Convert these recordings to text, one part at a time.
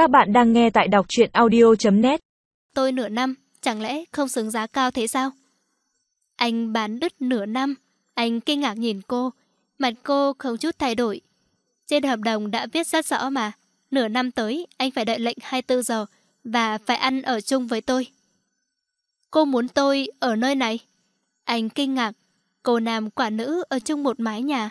Các bạn đang nghe tại đọc truyện audio.net Tôi nửa năm, chẳng lẽ không xứng giá cao thế sao? Anh bán đứt nửa năm, anh kinh ngạc nhìn cô, mặt cô không chút thay đổi. Trên hợp đồng đã viết rất rõ mà, nửa năm tới anh phải đợi lệnh 24 giờ và phải ăn ở chung với tôi. Cô muốn tôi ở nơi này? Anh kinh ngạc, cô nam quả nữ ở chung một mái nhà.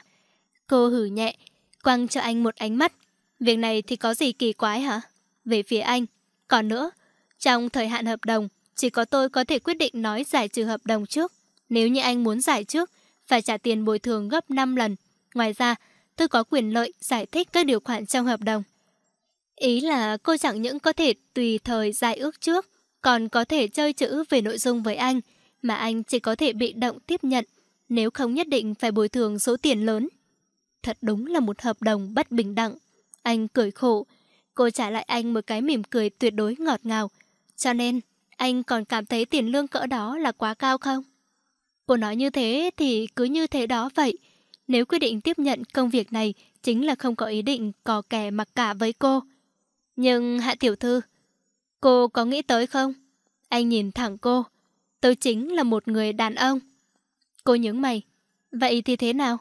Cô hử nhẹ, quăng cho anh một ánh mắt. Việc này thì có gì kỳ quái hả? Về phía anh. Còn nữa, trong thời hạn hợp đồng, chỉ có tôi có thể quyết định nói giải trừ hợp đồng trước. Nếu như anh muốn giải trước, phải trả tiền bồi thường gấp 5 lần. Ngoài ra, tôi có quyền lợi giải thích các điều khoản trong hợp đồng. Ý là cô chẳng những có thể tùy thời giải ước trước, còn có thể chơi chữ về nội dung với anh, mà anh chỉ có thể bị động tiếp nhận, nếu không nhất định phải bồi thường số tiền lớn. Thật đúng là một hợp đồng bất bình đẳng. Anh cười khổ, cô trả lại anh một cái mỉm cười tuyệt đối ngọt ngào. Cho nên, anh còn cảm thấy tiền lương cỡ đó là quá cao không? Cô nói như thế thì cứ như thế đó vậy. Nếu quyết định tiếp nhận công việc này, chính là không có ý định cò kè mặc cả với cô. Nhưng Hạ Tiểu Thư, cô có nghĩ tới không? Anh nhìn thẳng cô. Tôi chính là một người đàn ông. Cô nhướng mày. Vậy thì thế nào?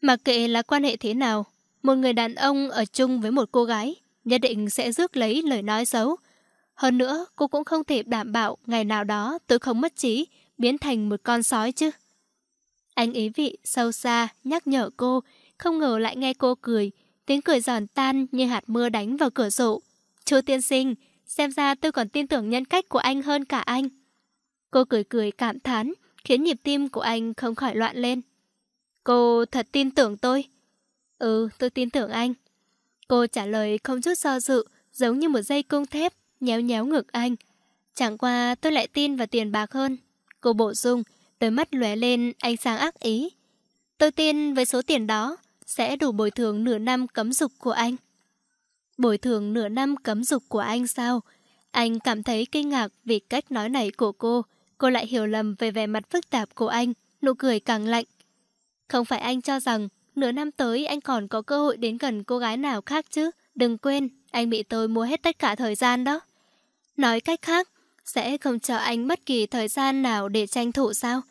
Mặc kệ là quan hệ thế nào, một người đàn ông ở chung với một cô gái nhất định sẽ rước lấy lời nói xấu. Hơn nữa, cô cũng không thể đảm bảo ngày nào đó tôi không mất trí, biến thành một con sói chứ. Anh ý vị sâu xa nhắc nhở cô, không ngờ lại nghe cô cười, tiếng cười giòn tan như hạt mưa đánh vào cửa sổ. Chú tiên sinh, xem ra tôi còn tin tưởng nhân cách của anh hơn cả anh. Cô cười cười cảm thán, khiến nhịp tim của anh không khỏi loạn lên. Cô thật tin tưởng tôi. Ừ, tôi tin tưởng anh. Cô trả lời không chút do dự, giống như một dây cung thép, nhéo nhéo ngực anh. Chẳng qua tôi lại tin vào tiền bạc hơn. Cô bổ sung, đôi mắt lóe lên ánh sáng ác ý. Tôi tin với số tiền đó sẽ đủ bồi thường nửa năm cấm dục của anh. Bồi thường nửa năm cấm dục của anh sao? Anh cảm thấy kinh ngạc vì cách nói này của cô. Cô lại hiểu lầm về vẻ mặt phức tạp của anh, nụ cười càng lạnh. Không phải anh cho rằng nửa năm tới anh còn có cơ hội đến gần cô gái nào khác chứ. Đừng quên, anh bị tôi mua hết tất cả thời gian đó. Nói cách khác, sẽ không cho anh bất kỳ thời gian nào để tranh thủ sao?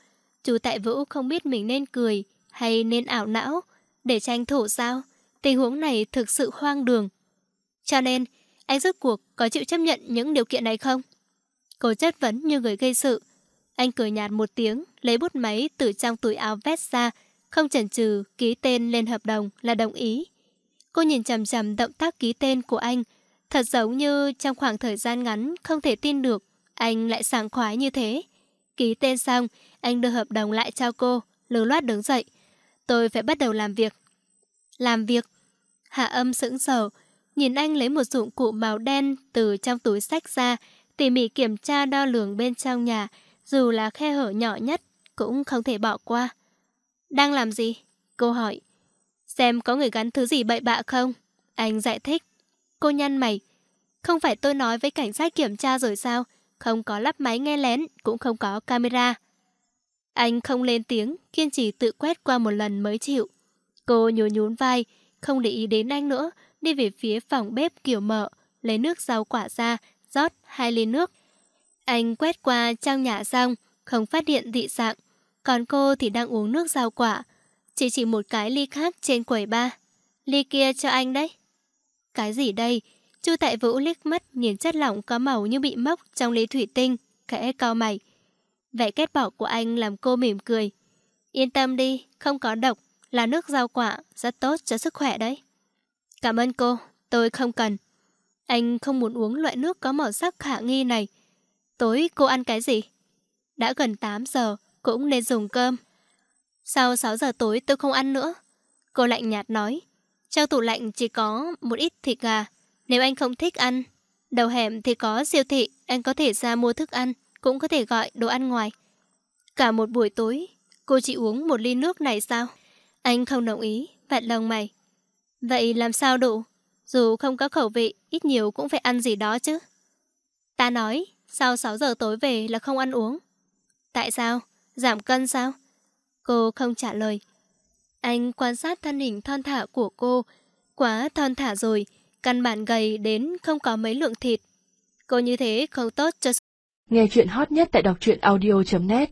Chú Tại Vũ không biết mình nên cười hay nên ảo não để tranh thủ sao? Tình huống này thực sự hoang đường. Cho nên, anh rốt cuộc có chịu chấp nhận những điều kiện này không? Cô chất vấn như người gây sự. Anh cười nhạt một tiếng, lấy bút máy từ trong túi áo vest ra, không chần chừ ký tên lên hợp đồng là đồng ý. Cô nhìn chằm chằm động tác ký tên của anh, thật giống như trong khoảng thời gian ngắn không thể tin được anh lại sảng khoái như thế. Ký tên xong, anh đưa hợp đồng lại cho cô, lưu loát đứng dậy. Tôi phải bắt đầu làm việc. Làm việc? Hạ âm sững sờ, nhìn anh lấy một dụng cụ màu đen từ trong túi sách ra, tỉ mỉ kiểm tra đo lường bên trong nhà, dù là khe hở nhỏ nhất, cũng không thể bỏ qua. Đang làm gì? Cô hỏi. Xem có người gắn thứ gì bậy bạ không? Anh giải thích. Cô nhăn mày. Không phải tôi nói với cảnh sát kiểm tra rồi sao? Không có lắp máy nghe lén, cũng không có camera. Anh không lên tiếng, kiên trì tự quét qua một lần mới chịu. Cô nhún nhún vai, không để ý đến anh nữa, đi về phía phòng bếp kiểu mở, lấy nước rau quả ra, rót hai ly nước. Anh quét qua trong nhà xong, không phát hiện dị dạng, còn cô thì đang uống nước rau quả. Chỉ chỉ một cái ly khác trên quầy ba. Ly kia cho anh đấy. Cái gì đây? Chu Tại Vũ liếc mắt nhìn chất lỏng có màu như bị mốc trong ly thủy tinh, khẽ cao mày. Vẻ kết bỏ của anh làm cô mỉm cười. Yên tâm đi, không có độc, là nước rau quả, rất tốt cho sức khỏe đấy. Cảm ơn cô, tôi không cần. Anh không muốn uống loại nước có màu sắc khả nghi này. Tối cô ăn cái gì? Đã gần 8 giờ, cũng nên dùng cơm. Sau 6 giờ tối tôi không ăn nữa. Cô lạnh nhạt nói. Trong tủ lạnh chỉ có một ít thịt gà. Nếu anh không thích ăn, đầu hẻm thì có siêu thị, anh có thể ra mua thức ăn, cũng có thể gọi đồ ăn ngoài. Cả một buổi tối, cô chỉ uống một ly nước này sao? Anh không đồng ý, vặn lòng mày. Vậy làm sao đủ? Dù không có khẩu vị, ít nhiều cũng phải ăn gì đó chứ. Ta nói, sau 6 giờ tối về là không ăn uống. Tại sao? Giảm cân sao? Cô không trả lời. Anh quan sát thân hình thon thả của cô. Quá thon thả rồi, căn bản gầy đến không có mấy lượng thịt. Cô như thế không tốt cho Nghe chuyện hot nhất tại đọc truyện audio.net